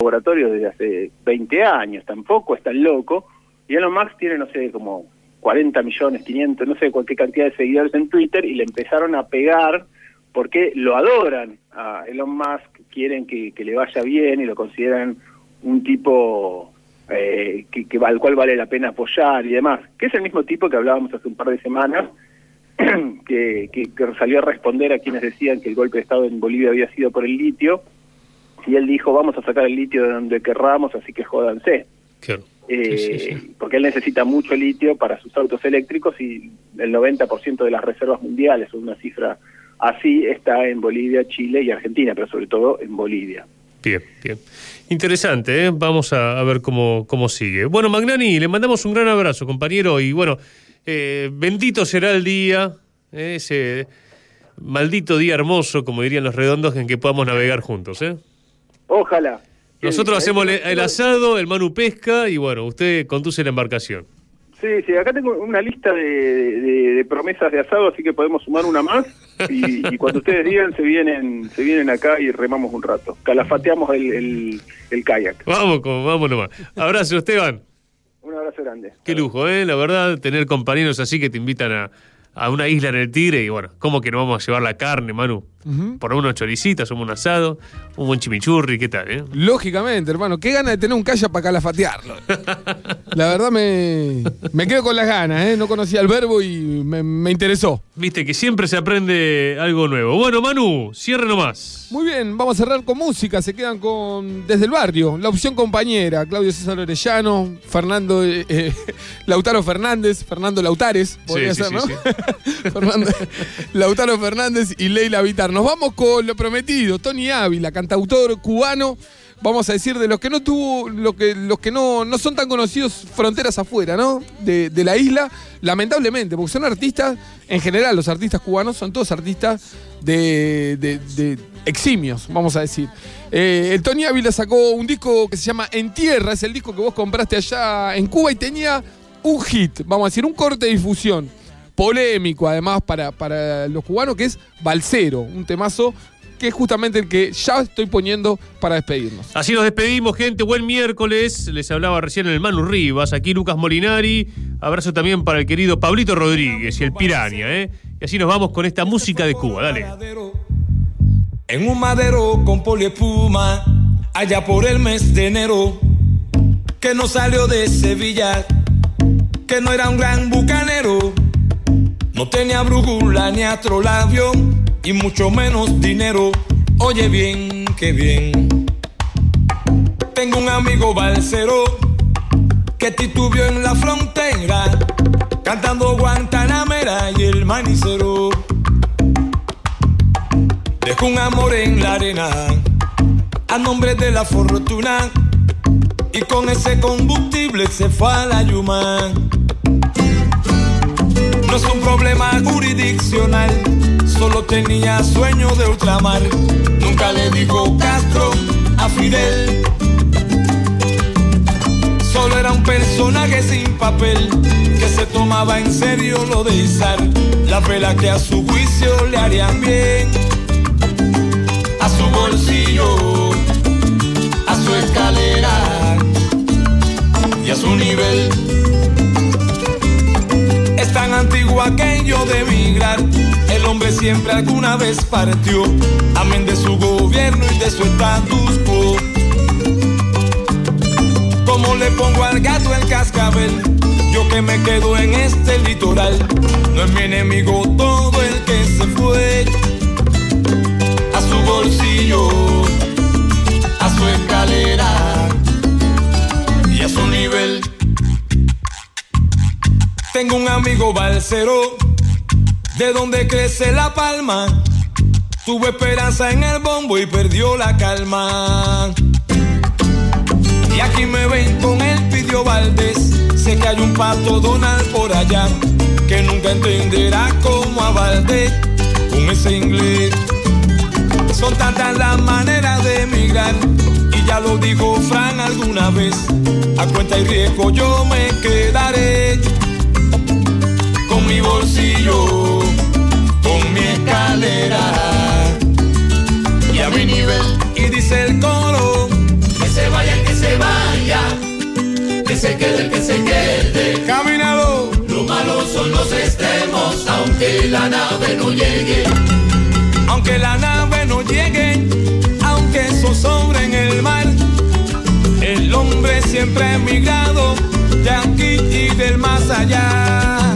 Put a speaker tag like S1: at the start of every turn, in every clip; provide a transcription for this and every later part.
S1: laboratorio desde hace 20 años, tampoco es tan loco, y Elon Musk tiene, no sé, como 40 millones, 500, no sé, cualquier cantidad de seguidores en Twitter, y le empezaron a pegar porque lo adoran a Elon Musk, quieren que, le vaya bien y lo consideran un tipo eh, que, que, al cual vale la pena apoyar y demás, que es el mismo tipo que hablábamos hace un par de semanas, que, que, salió a responder a quienes decían que el golpe de Estado en Bolivia había sido por el litio, y él dijo, vamos a sacar el litio de donde querramos, así que jódanse. Eh, porque él necesita mucho litio para sus autos eléctricos y el 90% de las reservas mundiales, una cifra así, está en Bolivia, Chile y Argentina, pero sobre todo en Bolivia.
S2: Bien, bien. Interesante, ¿eh? vamos a, ver cómo, cómo sigue. Bueno, Magnani, le mandamos un gran abrazo, compañero, y bueno, eh, bendito será el día, ese maldito día hermoso, como dirían los redondos, en que podamos navegar juntos. ¿eh?
S1: Ojalá.
S2: Nosotros hacemos el, asado, el Manu pesca y bueno, usted conduce la embarcación.
S1: Sí, sí, acá tengo una lista de, promesas de asado, así que podemos sumar una más y, cuando ustedes digan se vienen se vienen acá y remamos un rato. Calafateamos el, el, kayak.
S2: Vamos, vamos nomás. Abrazo, Esteban.
S1: Un abrazo grande.
S2: Qué lujo, ¿eh? La verdad, tener compañeros así que te invitan a, a una isla en el Tigre y bueno, ¿cómo que no vamos a llevar la carne, Manu? Por unos choricitas, un asado, un buen chimichurri, ¿qué tal? Eh?
S3: Lógicamente, hermano, qué gana de tener un calla para calafatearlo. la verdad me, me quedo con las ganas, ¿eh? No conocía el verbo y me, interesó.
S2: Viste que siempre se aprende algo nuevo. Bueno, Manu, cierre nomás.
S3: Muy bien, vamos a cerrar con música. Se quedan con Desde el Barrio, la opción compañera. Claudio César Orellano, Fernando eh, eh, Lautaro Fernández, Fernando Lautares, podría ser, ¿no? Lautaro Fernández y Leila Vitar. Nos vamos con lo prometido, Tony Ávila, cantautor cubano. Vamos a decir de los que no tuvo, lo que, los que no, no son tan conocidos fronteras afuera, ¿no? De, la isla, lamentablemente, porque son artistas, en general los artistas cubanos son todos artistas de, eximios, vamos a decir. Eh, el Tony Ávila sacó un disco que se llama En Tierra, es el disco que vos compraste allá en Cuba y tenía un hit, vamos a decir, un corte de difusión polémico además para, para los cubanos, que es Balsero, un temazo que es justamente el que ya estoy poniendo para despedirnos.
S2: Así nos despedimos, gente. Buen miércoles. Les hablaba recién el Manu Rivas. Aquí Lucas Molinari. Abrazo también para el querido Pablito Rodríguez y el Piraña. ¿eh? Y así nos vamos con esta música de Cuba. Dale.
S4: En un madero con poliespuma, allá por el mes de enero, que no salió de Sevilla, que no era un gran bucanero no tenía brújula ni astrolabio y mucho menos dinero. Oye bien, qué bien. Tengo un amigo balsero que titubió en la frontera cantando Guantanamera y el manicero. Dejó un amor en la arena a nombre de la fortuna y con ese combustible se fue a la Yuma no es un problema jurisdiccional, solo tenía sueño de ultramar. Nunca le dijo Castro a Fidel. Solo era un personaje sin papel que se tomaba en serio lo de izar la vela que a su juicio le harían bien. A su bolsillo, a su escalera y a su nivel tan antiguo aquello de emigrar. El hombre siempre alguna vez partió, amén de su gobierno y de su estatus quo. Como le pongo al gato el cascabel, yo que me quedo en este litoral, no es mi enemigo todo el que se fue a su bolsillo, a su escalera y a su nivel. Tengo un amigo balsero, de donde crece la palma. Tuvo esperanza en el bombo y perdió la calma. Y aquí me ven con el pidió Valdés. Sé que hay un pato Donald por allá que nunca entenderá cómo a con ese inglés. Son tantas las maneras de emigrar y ya lo dijo Fran alguna vez. A cuenta y riesgo yo me quedaré mi bolsillo, con mi escalera y a mi nivel. Y dice el coro que se va
S5: quede, que se quede.
S4: Caminado.
S5: Lo malo son los extremos, aunque la nave no llegue.
S4: Aunque la nave no llegue, aunque sobre en el mar. El hombre siempre ha emigrado de aquí y del más allá.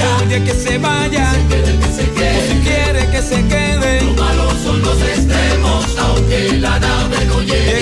S4: Oye, que se vaya.
S5: Que se quede, que se quede.
S4: O si quiere que se quede.
S5: Lo malo son los extremos, aunque la nave no llegue.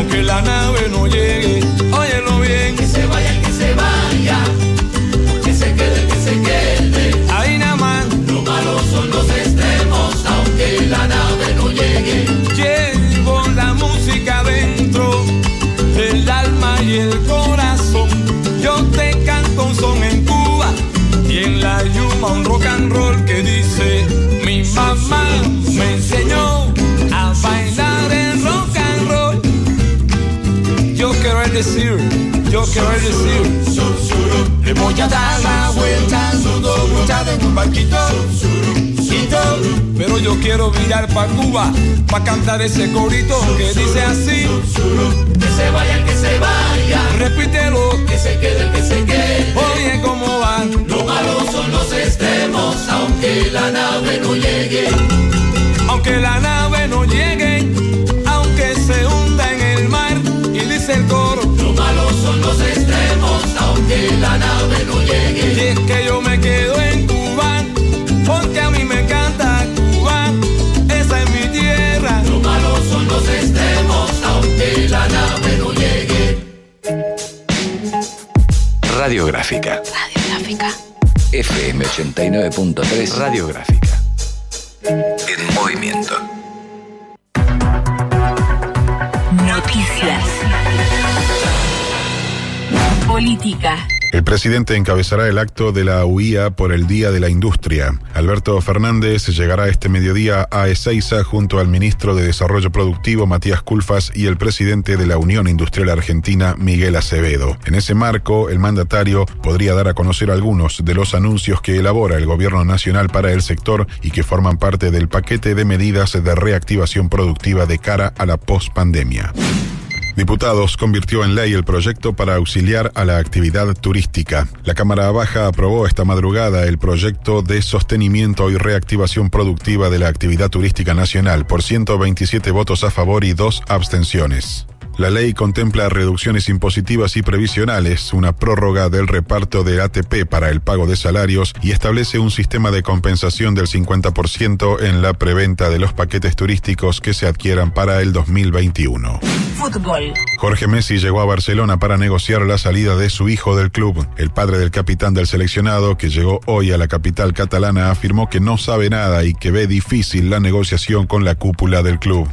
S5: Aunque la nave no llegue.
S4: Óyelo bien.
S5: Que se vaya, que se vaya. Que se quede, que se quede.
S4: Ahí nada más.
S5: Lo malo son los extremos, aunque la nave no llegue.
S4: Llevo la música dentro del alma y el corazón. Yo te canto un son en Cuba y en la yuma un rock and roll que dice mi mamá Yo quiero decir, yo quiero decir, le voy a dar la vuelta al mundo montada en un barquito. Pero yo quiero mirar pa' Cuba, pa' cantar ese corito que dice así.
S5: Que se vaya, que se vaya.
S4: Repítelo,
S5: Que se quede, que se quede.
S4: oye cómo va.
S5: Lo malo son los extremos, aunque la nave no llegue.
S4: Aunque la nave no llegue,
S6: 89.3 Radiográfica. En movimiento.
S7: Noticias. Política.
S8: El presidente encabezará el acto de la UIA por el Día de la Industria. Alberto Fernández llegará este mediodía a Ezeiza junto al ministro de Desarrollo Productivo Matías Culfas y el presidente de la Unión Industrial Argentina Miguel Acevedo. En ese marco, el mandatario podría dar a conocer algunos de los anuncios que elabora el gobierno nacional para el sector y que forman parte del paquete de medidas de reactivación productiva de cara a la pospandemia. Diputados convirtió en ley el proyecto para auxiliar a la actividad turística. La Cámara Baja aprobó esta madrugada el proyecto de sostenimiento y reactivación productiva de la actividad turística nacional por 127 votos a favor y dos abstenciones. La ley contempla reducciones impositivas y previsionales, una prórroga del reparto de ATP para el pago de salarios y establece un sistema de compensación del 50% en la preventa de los paquetes turísticos que se adquieran para el 2021.
S7: Fútbol.
S8: Jorge Messi llegó a Barcelona para negociar la salida de su hijo del club. El padre del capitán del seleccionado, que llegó hoy a la capital catalana, afirmó que no sabe nada y que ve difícil la negociación con la cúpula del club.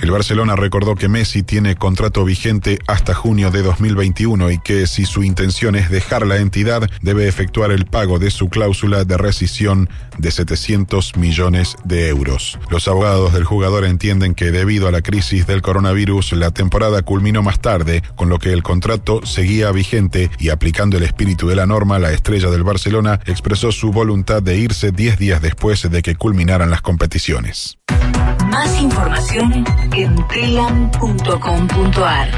S8: El Barcelona recordó que Messi tiene contrato vigente hasta junio de 2021 y que si su intención es dejar la entidad, debe efectuar el pago de su cláusula de rescisión de 700 millones de euros. Los abogados del jugador entienden que debido a la crisis del coronavirus, la temporada culminó más tarde, con lo que el contrato seguía vigente y aplicando el espíritu de la norma, la estrella del Barcelona expresó su voluntad de irse 10 días después de que culminaran las competiciones.
S7: Más información en telam.com.ar.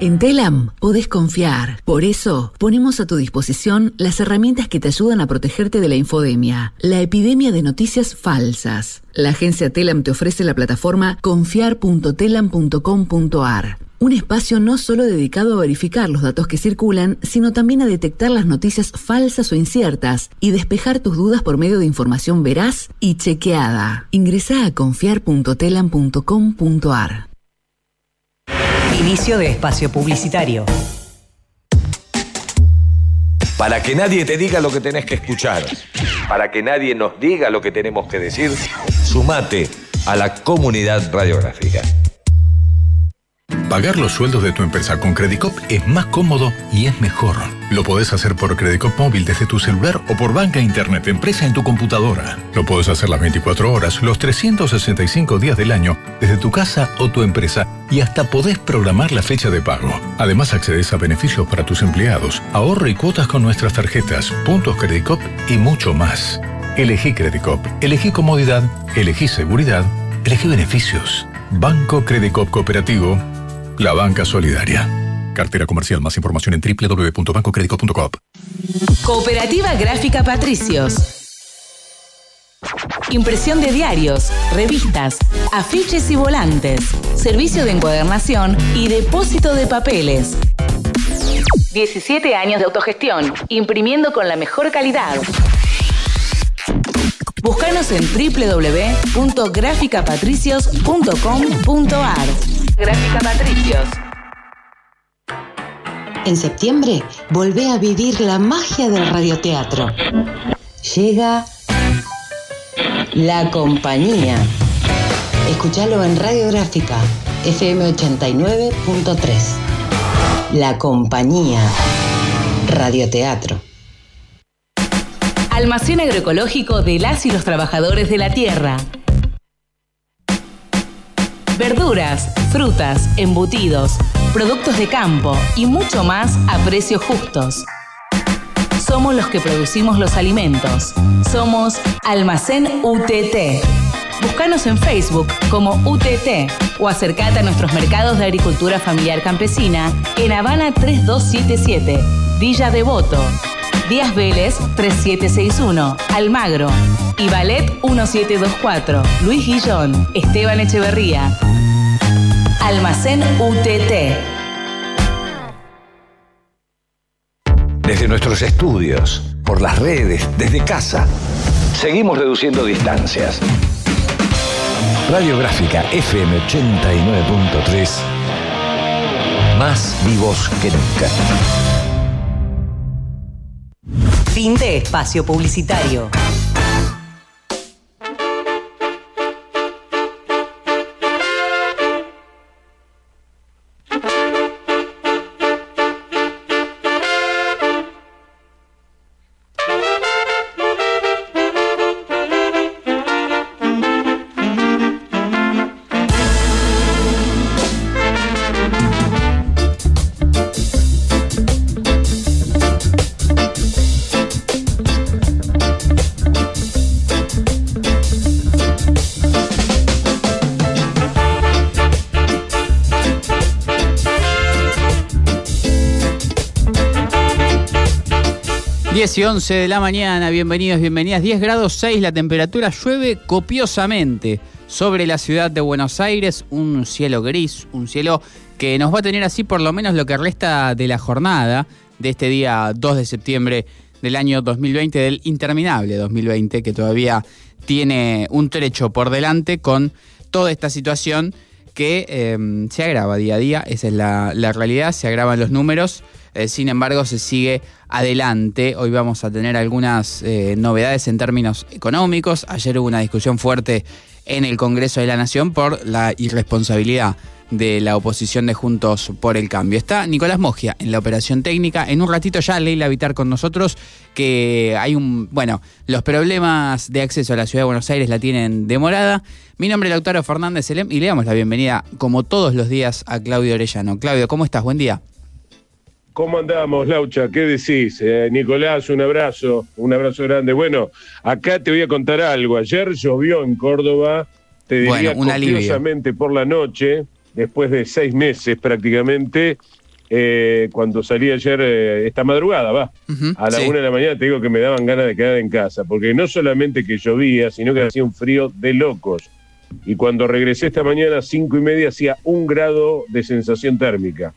S7: En Telam podés confiar. Por eso, ponemos a tu disposición las herramientas que te ayudan a protegerte de la infodemia, la epidemia de noticias falsas. La agencia Telam te ofrece la plataforma confiar.telam.com.ar. Un espacio no solo dedicado a verificar los datos que circulan, sino también a detectar las noticias falsas o inciertas y despejar tus dudas por medio de información veraz y chequeada. Ingresa a confiar.telam.com.ar.
S9: Inicio de espacio publicitario.
S10: Para que nadie te diga lo que tenés que escuchar, para que nadie nos diga lo que tenemos que decir, sumate a la comunidad radiográfica.
S9: Pagar los sueldos de tu empresa con Credicop es más cómodo y es mejor. Lo podés hacer por Credicop móvil desde tu celular o por banca internet empresa en tu computadora. Lo podés hacer las 24 horas, los 365 días del año, desde tu casa o tu empresa y hasta podés programar la fecha de pago. Además accedes a beneficios para tus empleados, ahorro y cuotas con nuestras tarjetas, puntos Credicop y mucho más. Elegí Credicop, elegí comodidad, elegí seguridad, elegí beneficios. Banco Credicop Cooperativo la banca solidaria. Cartera comercial. Más información en www.bancocredico.com.
S7: Cooperativa Gráfica Patricios. Impresión de diarios, revistas, afiches y volantes. Servicio de encuadernación y depósito de papeles. 17 años de autogestión, imprimiendo con la mejor calidad. Búscanos en www.graficapatricios.com.ar. Gráfica Patricios.
S11: En septiembre, volvé a vivir la magia del radioteatro. Llega La Compañía. Escuchalo en Radiográfica, FM 89.3. La Compañía. Radioteatro.
S7: Almacén agroecológico de las y los trabajadores de la tierra. Verduras, frutas, embutidos, productos de campo y mucho más a precios justos. Somos los que producimos los alimentos. Somos Almacén UTT. Búscanos en Facebook como UTT o acercate a nuestros mercados de agricultura familiar campesina en Habana 3277, Villa Devoto, Díaz Vélez 3761, Almagro y Ballet 1724, Luis Guillón, Esteban Echeverría. Almacén UTT.
S10: Desde nuestros estudios, por las redes, desde casa, seguimos reduciendo distancias. Radiográfica FM 89.3, más vivos que nunca.
S7: Fin de espacio publicitario.
S12: Y 11 de la mañana, bienvenidos, bienvenidas. 10 grados 6, la temperatura llueve copiosamente sobre la ciudad de Buenos Aires. Un cielo gris, un cielo que nos va a tener así por lo menos lo que resta de la jornada de este día 2 de septiembre del año 2020, del interminable 2020, que todavía tiene un trecho por delante con toda esta situación que eh, se agrava día a día, esa es la realidad, se agravan los números. Eh, sin embargo, se sigue adelante. Hoy vamos a tener algunas eh, novedades en términos económicos. Ayer hubo una discusión fuerte en el Congreso de la Nación por la irresponsabilidad de la oposición de Juntos por el Cambio. Está Nicolás Mogia en la operación técnica. En un ratito ya Leila Vitar con nosotros, que hay un. Bueno, los problemas de acceso a la ciudad de Buenos Aires la tienen demorada. Mi nombre es Lautaro Fernández Selem y le damos la bienvenida, como todos los días, a Claudio Orellano. Claudio, ¿cómo estás? Buen día.
S13: ¿Cómo andamos, Laucha? ¿Qué decís? Eh, Nicolás, un abrazo, un abrazo grande. Bueno, acá te voy a contar algo. Ayer llovió en Córdoba, te diría copiosamente por la noche, después de seis meses prácticamente, eh, cuando salí ayer, eh, esta madrugada, va, a la una de la mañana te digo que me daban ganas de quedar en casa, porque no solamente que llovía, sino que hacía un frío de locos. Y cuando regresé esta mañana a cinco y media hacía un grado de sensación térmica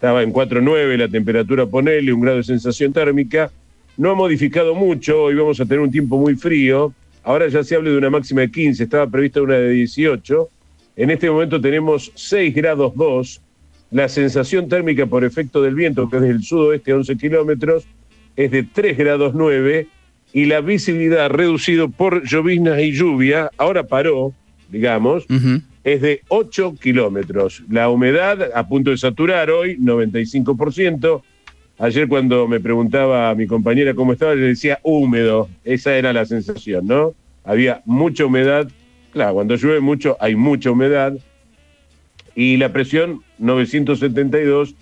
S13: estaba en 4.9 la temperatura, ponele, un grado de sensación térmica. No ha modificado mucho, hoy vamos a tener un tiempo muy frío. Ahora ya se habla de una máxima de 15, estaba prevista una de 18. En este momento tenemos 6 grados 2. La sensación térmica por efecto del viento, que es del sudoeste a 11 kilómetros, es de 3 grados 9 y la visibilidad reducido por lloviznas y lluvia, ahora paró, digamos, es de 8 kilómetros. La humedad a punto de saturar hoy, 95%. Ayer cuando me preguntaba a mi compañera cómo estaba, le decía húmedo. Esa era la sensación, ¿no? Había mucha humedad. Claro, cuando llueve mucho hay mucha humedad. Y la presión 972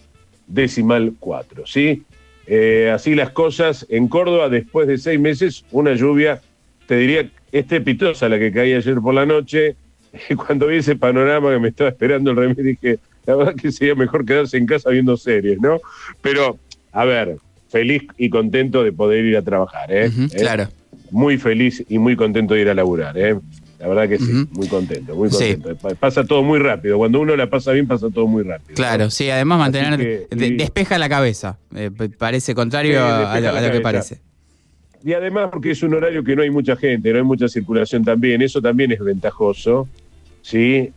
S13: decimal 4, ¿sí? Eh, así las cosas en Córdoba, después de seis meses, una lluvia, te diría, estrepitosa la que caía ayer por la noche. Cuando vi ese panorama que me estaba esperando el remedio, dije, la verdad que sería mejor quedarse en casa viendo series, ¿no? Pero a ver, feliz y contento de poder ir a trabajar, ¿eh? ¿Eh?
S12: claro.
S13: Muy feliz y muy contento de ir a laburar, ¿eh? La verdad que sí, muy contento, muy contento. Pasa todo muy rápido. Cuando uno la pasa bien, pasa todo muy rápido.
S12: Claro, sí, además mantener. despeja la cabeza. Eh, parece contrario a, lo, que parece.
S13: Y además, porque es un horario que no hay mucha gente, no hay mucha circulación también. Eso también es ventajoso. ¿sí?